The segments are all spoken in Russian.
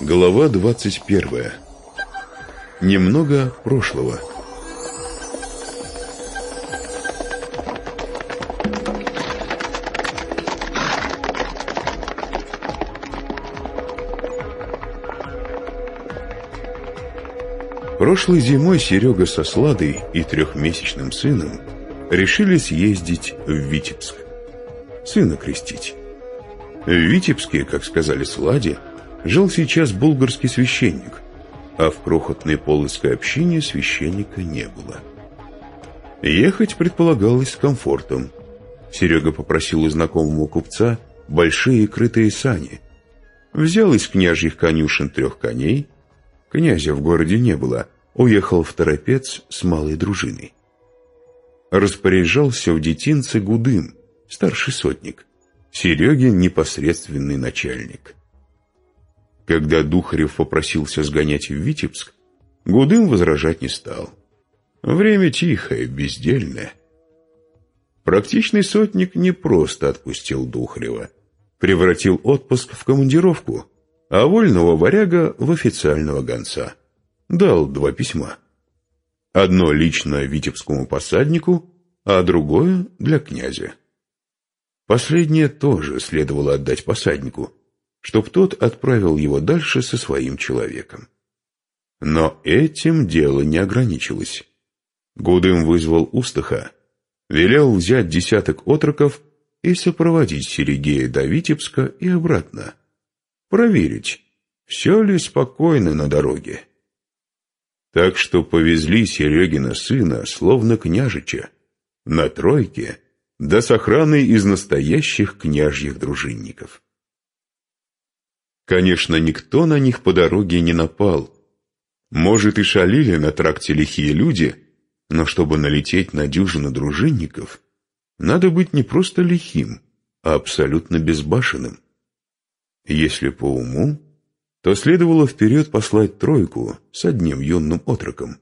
Глава 21. Немного прошлого. Прошлой зимой Серега со Сладой и трехмесячным сыном решили съездить в Витебск. Сына крестить. В Витебске, как сказали Сладе, жил сейчас булгарский священник, а в крохотной полоцкой общине священника не было. Ехать предполагалось с комфортом. Серега попросил у знакомого купца большие крытые сани. Взял из княжьих конюшен трех коней. Князя в городе не было, уехал в Торопец с малой дружиной. Распоряжался в детинце Гудым, старший сотник. Серегин непосредственный начальник. Когда Духарев попросился сгонять в Витебск, Гудым возражать не стал. Время тихое, бездельное. Практичный сотник не просто отпустил Духарева, превратил отпуск в командировку, а вольного варяга в официального гонца. Дал два письма. Одно лично витебскому посаднику, а другое для князя. Последнее тоже следовало отдать посаднику, чтоб тот отправил его дальше со своим человеком. Но этим дело не ограничилось. Гудым вызвал Устаха, велел взять десяток отроков и сопроводить Серегея до Витебска и обратно. Проверить, все ли спокойно на дороге. Так что повезли Серегина сына, словно княжича, на тройке — да с охраной из настоящих княжьих дружинников. Конечно, никто на них по дороге не напал. Может, и шалили на тракте лихие люди, но чтобы налететь на дюжину дружинников, надо быть не просто лихим, а абсолютно безбашенным. Если по уму, то следовало вперед послать тройку с одним юным отроком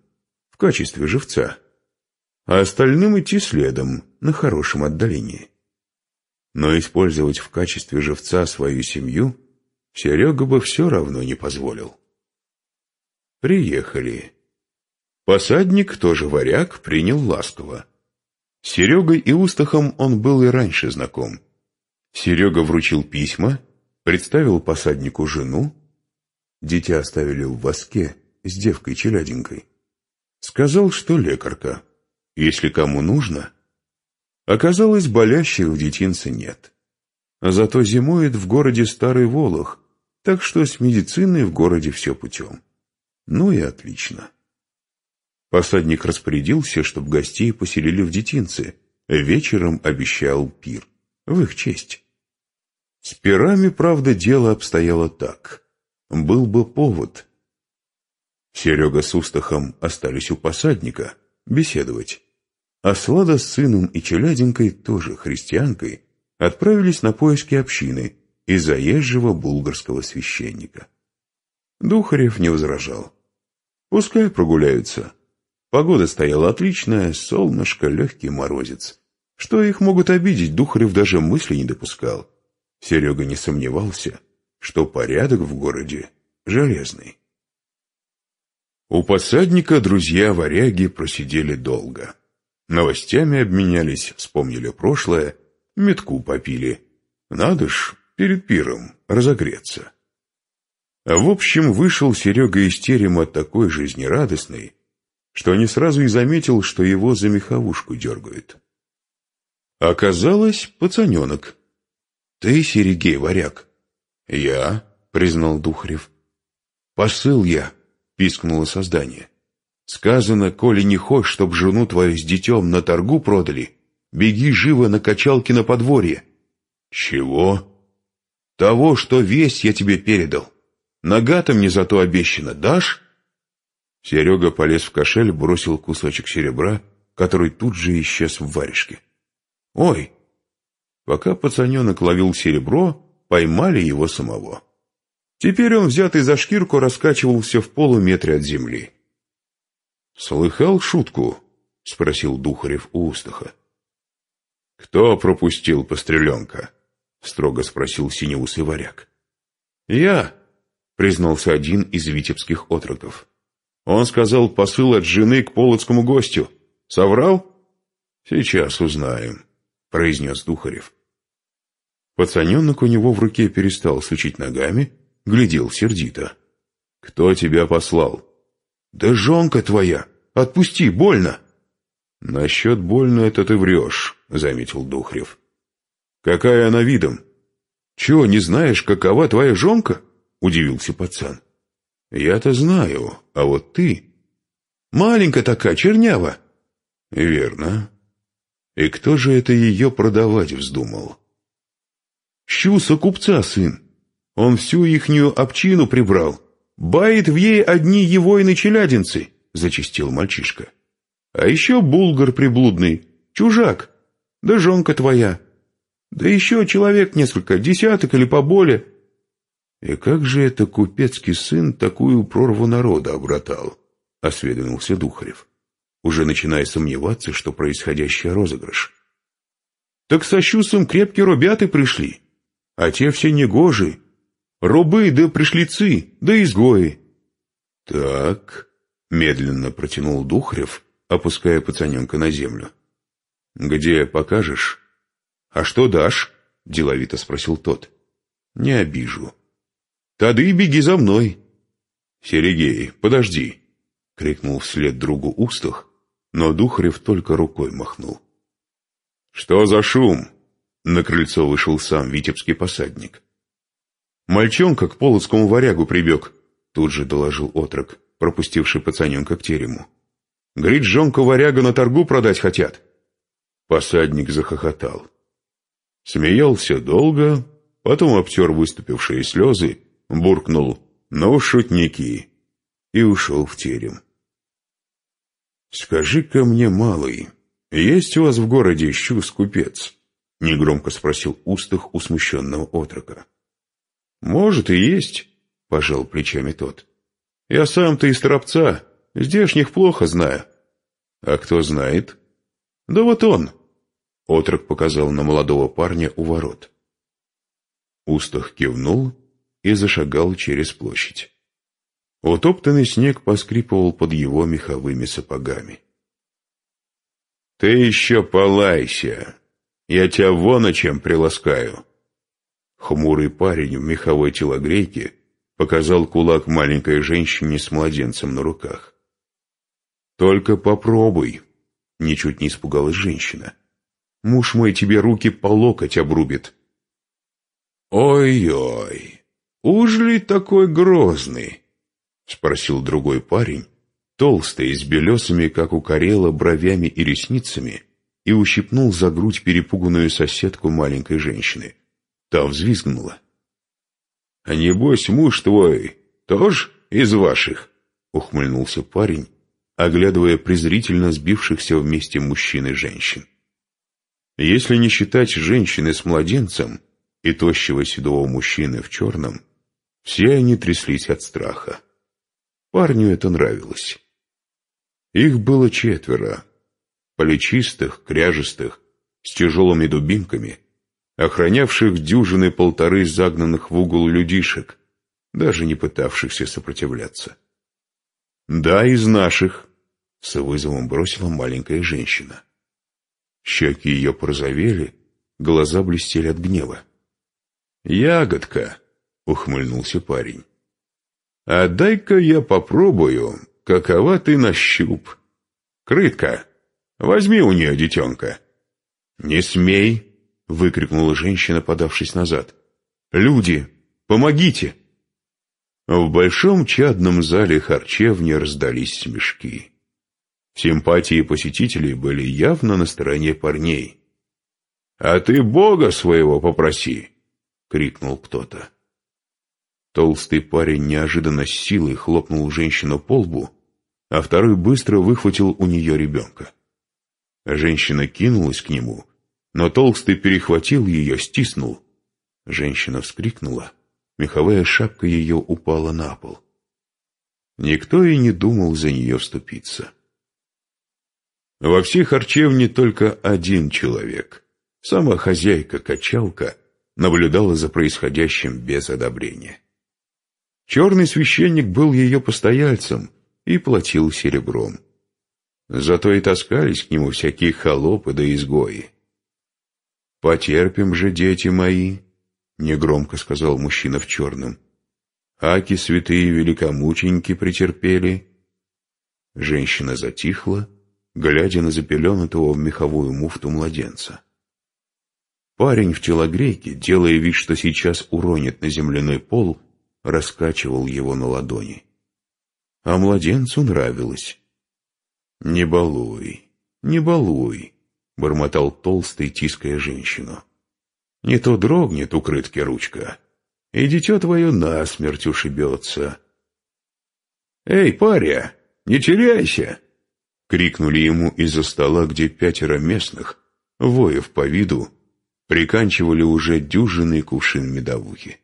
в качестве живца а остальным идти следом, на хорошем отдалении. Но использовать в качестве живца свою семью Серега бы все равно не позволил. Приехали. Посадник, тоже варяг, принял ласково. С Серегой и Устахом он был и раньше знаком. Серега вручил письма, представил посаднику жену. Дитя оставили в воске с девкой-челяденькой. Сказал, что лекарка если кому нужно. Оказалось, болящих в детинце нет. Зато зимует в городе Старый Волох, так что с медициной в городе все путем. Ну и отлично. Посадник распорядился, чтобы гостей поселили в детинце. Вечером обещал пир. В их честь. С пирами, правда, дело обстояло так. Был бы повод. Серега с Устахом остались у посадника беседовать. Аслада с сыном и челяденькой, тоже христианкой, отправились на поиски общины и заезжего булгарского священника. Духарев не возражал. Пускай прогуляются. Погода стояла отличная, солнышко, легкий морозец. Что их могут обидеть, Духарев даже мысли не допускал. Серега не сомневался, что порядок в городе железный. У посадника друзья-варяги просидели долго. Новостями обменялись, вспомнили прошлое, метку попили. Надо ж, перед пиром разогреться. В общем, вышел Серега из терема такой жизнерадостный, что не сразу и заметил, что его за меховушку дергают. Оказалось, пацаненок. «Ты, Серегей, варяг?» «Я», — признал Духарев. «Посыл я», — пискнуло создание. Сказано, коли не хочешь, чтоб жену твою с детем на торгу продали, беги живо на качалке на подворье. Чего? Того, что весь я тебе передал. Нога-то мне зато обещана, дашь? Серега полез в кошель, бросил кусочек серебра, который тут же исчез в варежке. Ой! Пока пацаненок ловил серебро, поймали его самого. Теперь он, взятый за шкирку, раскачивался в полуметре от земли. «Слыхал шутку?» — спросил Духарев у Устаха. «Кто пропустил постреленка?» — строго спросил синеусый варяг. «Я!» признался один из витебских отроков. Он сказал посыл от жены к полоцкому гостю. Соврал? Сейчас узнаем, произнес Духарев. Пацаненок у него в руке перестал сучить ногами, глядел сердито. «Кто тебя послал?» «Да жонка твоя! Отпусти, больно!» «Насчет больно это ты врешь», — заметил Духрев. «Какая она видом?» «Чего, не знаешь, какова твоя жонка?» — удивился пацан. «Я-то знаю, а вот ты...» «Маленькая такая, чернява». «Верно. И кто же это ее продавать вздумал?» «Щуса купца сын. Он всю ихнюю обчину прибрал. Бает в ей одни его и челядинцы», — зачистил мальчишка. А еще булгар приблудный, чужак, да жонка твоя. Да еще человек несколько, десяток или поболее. И как же это купецкий сын такую прорву народа обратал? Осведомился Духарев, уже начиная сомневаться, что происходящее розыгрыш. Так со щусом крепкие ребята пришли, а те все негожи, рубы да пришлицы, да изгои. Так, медленно протянул Духарев, опуская пацаненка на землю. «Где покажешь?» «А что дашь?» — деловито спросил тот. «Не обижу». «Тады беги за мной». «Серегей, подожди!» — крикнул вслед другу Устах, но Духарев только рукой махнул. «Что за шум?» — на крыльцо вышел сам витебский посадник. «Мальчонка к полоцкому варягу прибег», — тут же доложил отрок, пропустивший пацаненка к терему. Говорит, жонку варяга на торгу продать хотят. Посадник захохотал. Смеялся долго, потом обтер выступившие слезы, буркнул «Ну, шутники!» и ушел в терем. «Скажи-ка мне, малый, есть у вас в городе щус-купец?» — негромко спросил устах у смущенного отрока. «Может, и есть», — пожал плечами тот. «Я сам-то из Торопца, Здешних плохо знаю. А кто знает? Да вот он. Отрок показал на молодого парня у ворот. Устах кивнул и зашагал через площадь. Утоптанный снег поскрипывал под его меховыми сапогами. «Ты еще полайся! Я тебя вон о чем приласкаю!» Хмурый парень в меховой телогрейке показал кулак маленькой женщине с младенцем на руках. «Только попробуй!» — ничуть не испугалась женщина. «Муж мой тебе руки по локоть обрубит». «Ой-ой, уж ли такой грозный?» — спросил другой парень, толстый, с белесами, как у Карела, бровями и ресницами, и ущипнул за грудь перепуганную соседку маленькой женщины. Та взвизгнула. «А небось, муж твой тоже из ваших?» — ухмыльнулся парень оглядывая презрительно сбившихся вместе мужчин и женщин. Если не считать женщины с младенцем и тощего седого мужчины в черном, все они тряслись от страха. Парню это нравилось. Их было четверо, плечистых, кряжестых, с тяжелыми дубинками, охранявших дюжины полторы загнанных в угол людишек, даже не пытавшихся сопротивляться. Да, из наших, с вызовом бросила маленькая женщина. Щеки ее порозовели, глаза блестели от гнева. «Ягодка!» — ухмыльнулся парень. «А дай-ка я попробую, какова ты на щуп. Крытка, возьми у нее детенка». «Не смей!» — выкрикнула женщина, подавшись назад. «Люди, помогите!» В большом чадном зале харчевни раздались смешки. Симпатии посетителей были явно на стороне парней. «А ты Бога своего попроси!» — крикнул кто-то. Толстый парень неожиданно с силой хлопнул женщину по лбу, а второй быстро выхватил у нее ребенка. Женщина кинулась к нему, но Толстый перехватил ее, стиснул. Женщина вскрикнула, меховая шапка ее упала на пол. Никто и не думал за нее вступиться. Во всей харчевне только один человек. Сама хозяйка-качалка наблюдала за происходящим без одобрения. Черный священник был ее постояльцем и платил серебром. Зато и таскались к нему всякие холопы да изгои. «Потерпим же, дети мои», — негромко сказал мужчина в черном. «Аки святые великомученики претерпели». Женщина затихла, глядя на запеленутого в меховую муфту младенца. Парень в телогрейке, делая вид, что сейчас уронит на земляной пол, раскачивал его на ладони. А младенцу нравилось. «Не балуй, не балуй», — бормотал толстый, тиская женщину. «Не то дрогнет у крытки ручка, и дитё твое насмерть ушибется». «Эй, паря, не теряйся!» — крикнули ему из-за стола, где пятеро местных, воев по виду, приканчивали уже дюжинный кувшин медовухи.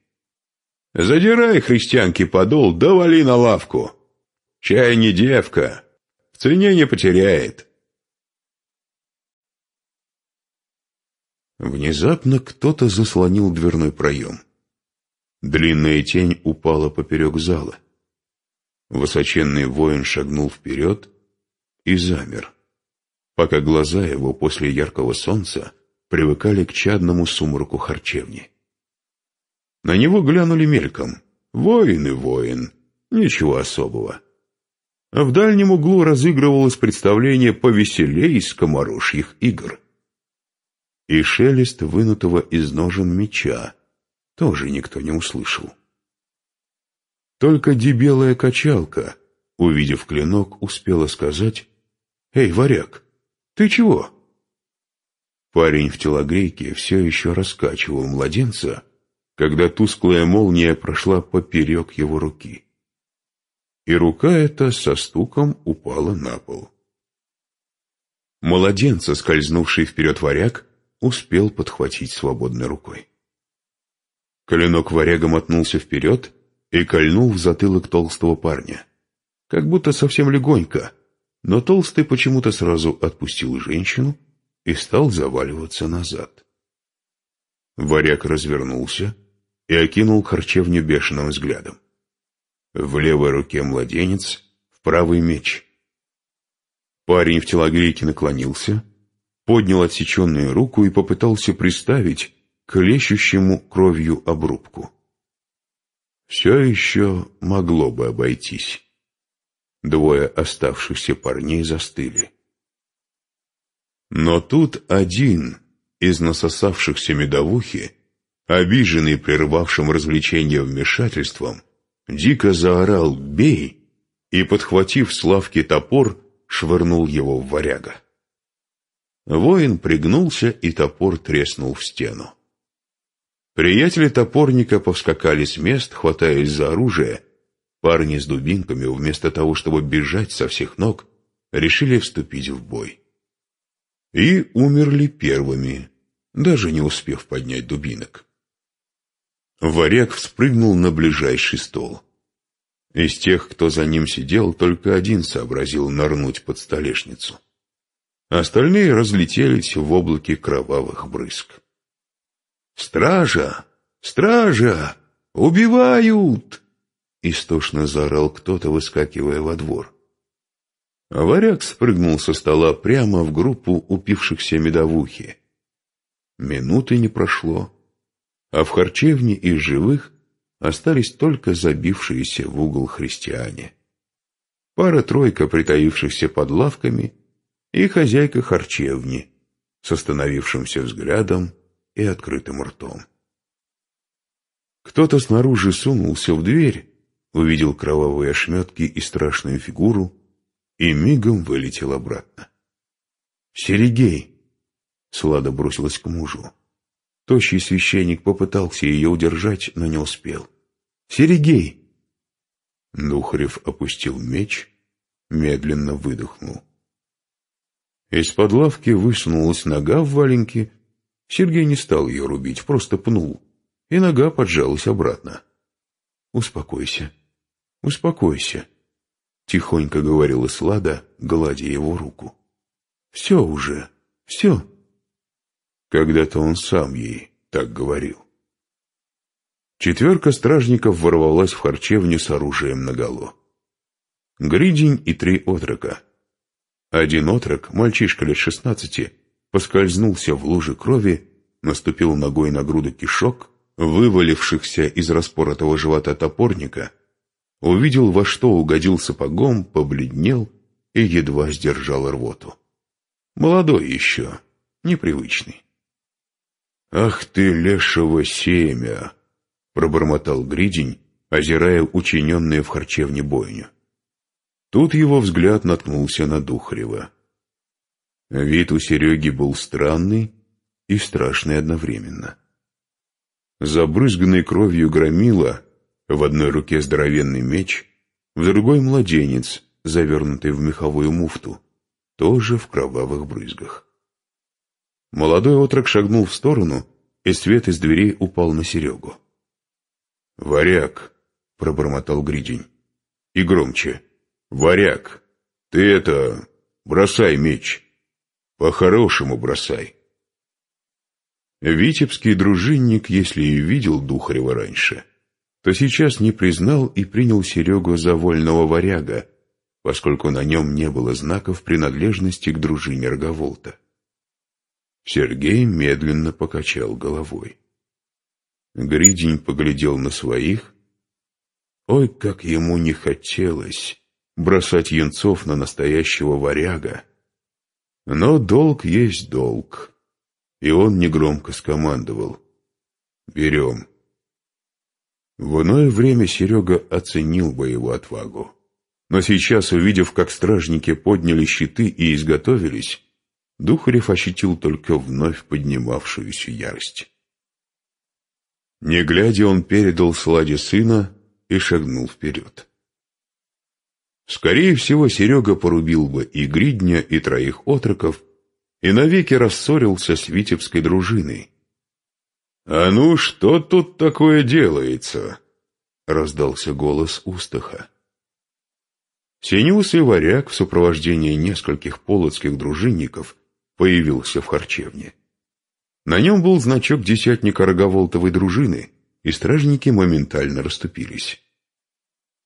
«Задирай, христианки, подол, да вали на лавку! Чай не девка, в цене не потеряет!» Внезапно кто-то заслонил дверной проем. Длинная тень упала поперек зала. Высоченный воин шагнул вперед и замер, пока глаза его после яркого солнца привыкали к чадному сумраку харчевни. На него глянули мельком. Воин и воин. Ничего особого. А в дальнем углу разыгрывалось представление повеселей из комарушьих игр. И шелест вынутого из ножен меча тоже никто не услышал. Только дебелая качалка, увидев клинок, успела сказать «Эй, варяг, ты чего?» Парень в телогрейке все еще раскачивал младенца, когда тусклая молния прошла поперек его руки. И рука эта со стуком упала на пол. Младенца, скользнувший вперед варяг, успел подхватить свободной рукой. Коленок варяга мотнулся вперед и кольнул в затылок толстого парня. Как будто совсем легонько, но толстый почему-то сразу отпустил женщину и стал заваливаться назад. Варяг развернулся и окинул харчевню бешеным взглядом. В левой руке младенец, в правый меч. Парень в телогрейке наклонился, поднял отсеченную руку и попытался приставить к лещущему кровью обрубку. Все еще могло бы обойтись. Двое оставшихся парней застыли. Но тут один из насосавшихся медовухи, обиженный прервавшим развлечение вмешательством, дико заорал «Бей!» и, подхватив с лавки топор, швырнул его в варяга. Воин пригнулся, и топор треснул в стену. Приятели топорника повскакали с мест, хватаясь за оружие. Парни с дубинками, вместо того, чтобы бежать со всех ног, решили вступить в бой и умерли первыми, даже не успев поднять дубинок. Варяг вспрыгнул на ближайший стол. Из тех, кто за ним сидел, только один сообразил нырнуть под столешницу. Остальные разлетелись в облаке кровавых брызг. «Стража! Стража! Убивают!» Истошно заорал кто-то, выскакивая во двор. Варяг спрыгнул со стола прямо в группу упившихся медовухи. Минуты не прошло, а в харчевне из живых остались только забившиеся в угол христиане. Пара-тройка притаившихся под лавками и хозяйка харчевни с остановившимся взглядом и открытым ртом. Кто-то снаружи сунулся в дверь, увидел кровавые ошметки и страшную фигуру, и мигом вылетел обратно. «Серегей!» — Слада бросилась к мужу. Тощий священник попытался ее удержать, но не успел. «Серегей!» Духарев опустил меч, медленно выдохнул. Из-под лавки высунулась нога в валенке. Сергей не стал ее рубить, просто пнул, и нога поджалась обратно. «Успокойся, успокойся», — тихонько говорила Слада, гладя его руку. «Все уже, все». Когда-то он сам ей так говорил. Четверка стражников ворвалась в харчевню с оружием наголо. Гридень и три отрока. Один отрок, мальчишка лет шестнадцати, поскользнулся в луже крови, наступил ногой на груду кишок, вывалившихся из распоротого живота топорника, увидел, во что угодил сапогом, побледнел и едва сдержал рвоту. Молодой еще, непривычный. «Ах ты, лешего семя!» — пробормотал Гридень, озирая учиненные в харчевне бойню. Тут его взгляд наткнулся на Духарева. Вид у Сереги был странный и страшный одновременно. Забрызганный кровью громила, в одной руке здоровенный меч, в другой младенец, завернутый в меховую муфту, тоже в кровавых брызгах. Молодой отрок шагнул в сторону, и свет из дверей упал на Серегу. «Варяг!» — пробормотал Гридень. И громче. «Варяг! Ты это... бросай меч! По-хорошему бросай!» Витебский дружинник, если и видел Духарева раньше, то сейчас не признал и принял Серегу за вольного варяга, поскольку на нем не было знаков принадлежности к дружине Роговолта. Сергей медленно покачал головой. Гридень поглядел на своих. Ой, как ему не хотелось бросать янцов на настоящего варяга. Но долг есть долг, и он негромко скомандовал. «Берем». В иное время Серега оценил бы его отвагу. Но сейчас, увидев, как стражники подняли щиты и изготовились, Духарев ощутил только вновь поднимавшуюся ярость. Не глядя, он передал Сладе сына и шагнул вперед. Скорее всего, Серега порубил бы и Гридня, и троих отроков, и навеки рассорился с витебской дружиной. «А ну, что тут такое делается?» — раздался голос Устаха. Синюс и варяг в сопровождении нескольких полоцких дружинников появился в харчевне. На нем был значок десятника Роговолтовой дружины, и стражники моментально расступились.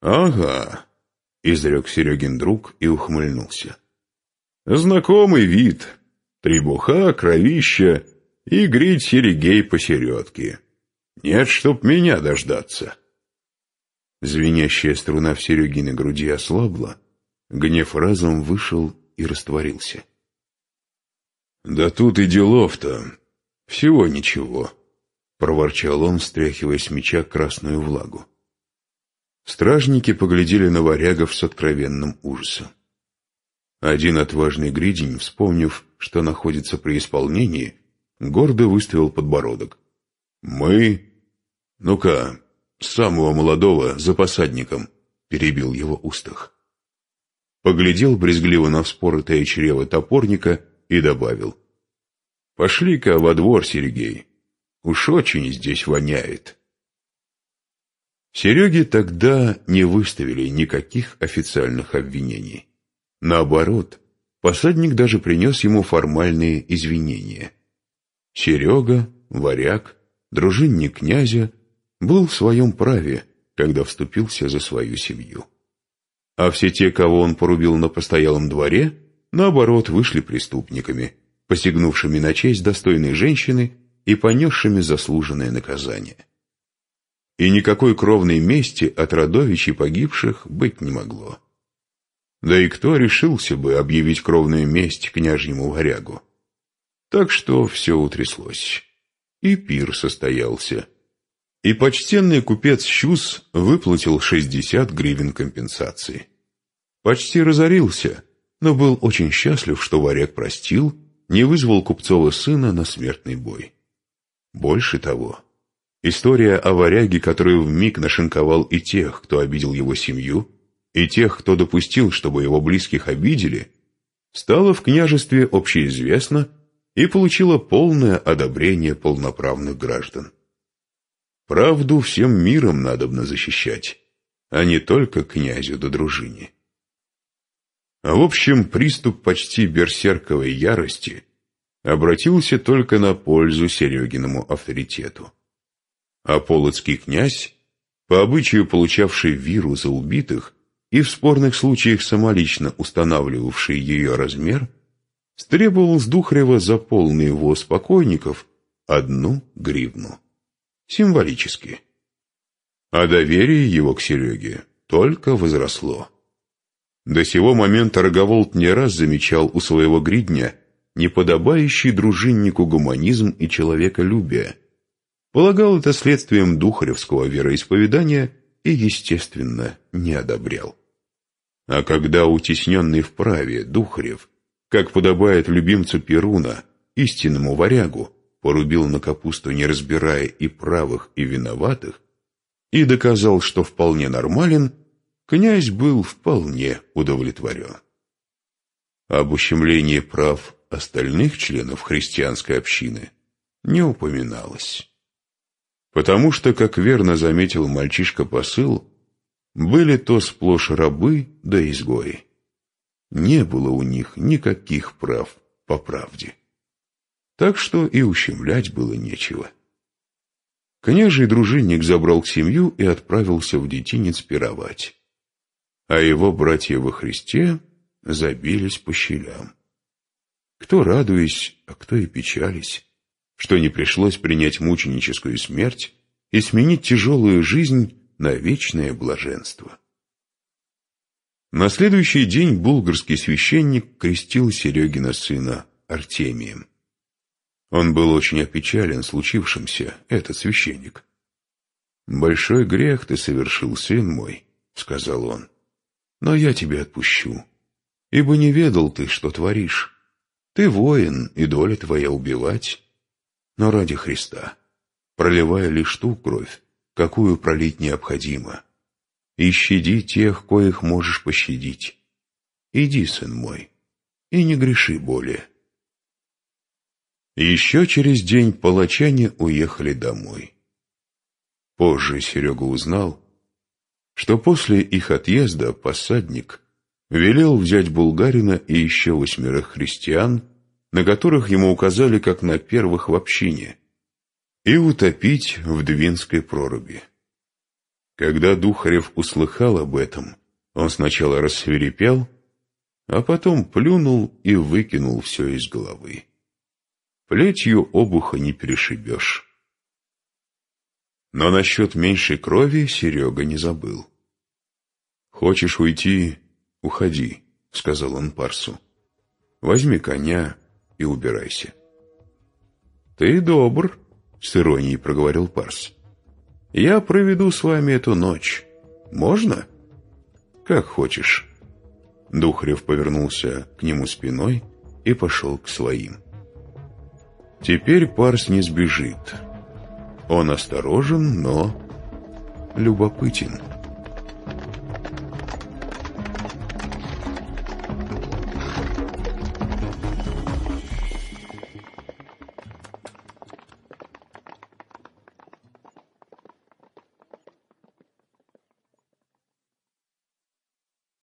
«Ага», — изрек Серегин друг и ухмыльнулся. «Знакомый вид. Требуха, кровища и грить Серегей посередке. Нет, чтоб меня дождаться». Звенящая струна в Серегиной груди ослабла, гнев разом вышел и растворился. «Да тут и делов-то», «Всего ничего», — проворчал он, стряхивая с меча красную влагу. Стражники поглядели на варягов с откровенным ужасом. Один отважный гридень, вспомнив, что находится при исполнении, гордо выставил подбородок. «Мы? Ну-ка, самого молодого за посадником», — перебил его устах. Поглядел брезгливо на вспоротое чрево топорника и добавил — Пошли-ка во двор, Сергей. Уж очень здесь воняет. Сереге тогда не выставили никаких официальных обвинений. Наоборот, посадник даже принес ему формальные извинения. Серега, варяг, дружинник князя, был в своем праве, когда вступился за свою семью. А все те, кого он порубил на постоялом дворе, наоборот, вышли преступниками – посягнувшими на честь достойной женщины и понесшими заслуженное наказание. И никакой кровной мести от родовичей погибших быть не могло. Да и кто решился бы объявить кровную месть княжьему варягу? Так что все утряслось. И пир состоялся. И почтенный купец Щус выплатил шестьдесят гривен компенсации. Почти разорился, но был очень счастлив, что варяг простил не вызвал Купцова сына на смертный бой. Больше того, история о варяге, который вмиг нашинковал и тех, кто обидел его семью, и тех, кто допустил, чтобы его близких обидели, стала в княжестве общеизвестна и получила полное одобрение полноправных граждан. Правду всем миром надобно защищать, а не только князю да дружине. А в общем, приступ почти берсерковой ярости обратился только на пользу Серегиному авторитету. А полоцкий князь, по обычаю получавший виру за убитых и в спорных случаях самолично устанавливавший ее размер, стребовал с Духарева за полный воз покойников одну гривну. Символически. А доверие его к Сереге только возросло. До сего момента Роговолт не раз замечал у своего гридня неподобающий дружиннику гуманизм и человеколюбие. Полагал это следствием духаревского вероисповедания и, естественно, не одобрял. А когда утесненный в праве Духарев, как подобает любимцу Перуна, истинному варягу, порубил на капусту, не разбирая и правых, и виноватых, и доказал, что вполне нормален, князь был вполне удовлетворен. Об ущемлении прав остальных членов христианской общины не упоминалось. Потому что, как верно заметил мальчишка-посыл, были то сплошь рабы да изгои. Не было у них никаких прав по правде. Так что и ущемлять было нечего. Княжий дружинник забрал семью и отправился в детинец пировать а его братья во Христе забились по щелям. Кто радуясь, а кто и печались, что не пришлось принять мученическую смерть и сменить тяжелую жизнь на вечное блаженство. На следующий день булгарский священник крестил Серегина сына Артемием. Он был очень опечален случившимся, этот священник. «Большой грех ты совершил, сын мой», — сказал он но я тебя отпущу, ибо не ведал ты, что творишь. Ты воин, и доля твоя убивать, но ради Христа, проливая лишь ту кровь, какую пролить необходимо, и щади тех, коих можешь пощадить. Иди, сын мой, и не греши более. Еще через день палачане уехали домой. Позже Серега узнал, что после их отъезда посадник велел взять булгарина и еще восьмерых христиан, на которых ему указали как на первых в общине, и утопить в Двинской проруби. Когда Духарев услыхал об этом, он сначала рассверепел, а потом плюнул и выкинул все из головы. Плетью обуха не перешибешь. Но насчет меньшей крови Серега не забыл. «Хочешь уйти? Уходи», — сказал он Парсу. «Возьми коня и убирайся». «Ты добр», — с иронией проговорил Парс. «Я проведу с вами эту ночь. Можно?» «Как хочешь». Духарев повернулся к нему спиной и пошел к своим. Теперь Парс не сбежит. Он осторожен, но любопытен.